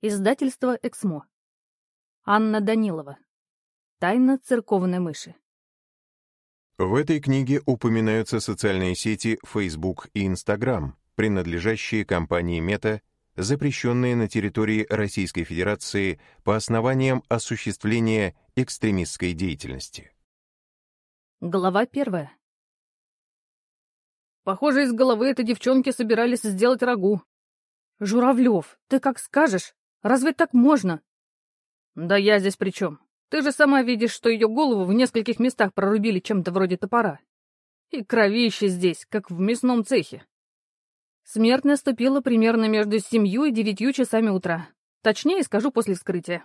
Издательство «Эксмо». Анна Данилова. Тайна церковной мыши. В этой книге упоминаются социальные сети Facebook и Instagram, принадлежащие компании Meta, запрещенные на территории Российской Федерации по основаниям осуществления экстремистской деятельности. Глава первая. Похоже, из головы этой девчонки собирались сделать рагу. Журавлев, ты как скажешь, разве так можно? Да я здесь при чем? Ты же сама видишь, что ее голову в нескольких местах прорубили чем-то вроде топора. И кровище здесь, как в мясном цехе. Смерть наступила примерно между семью и девятью часами утра. Точнее скажу после вскрытия.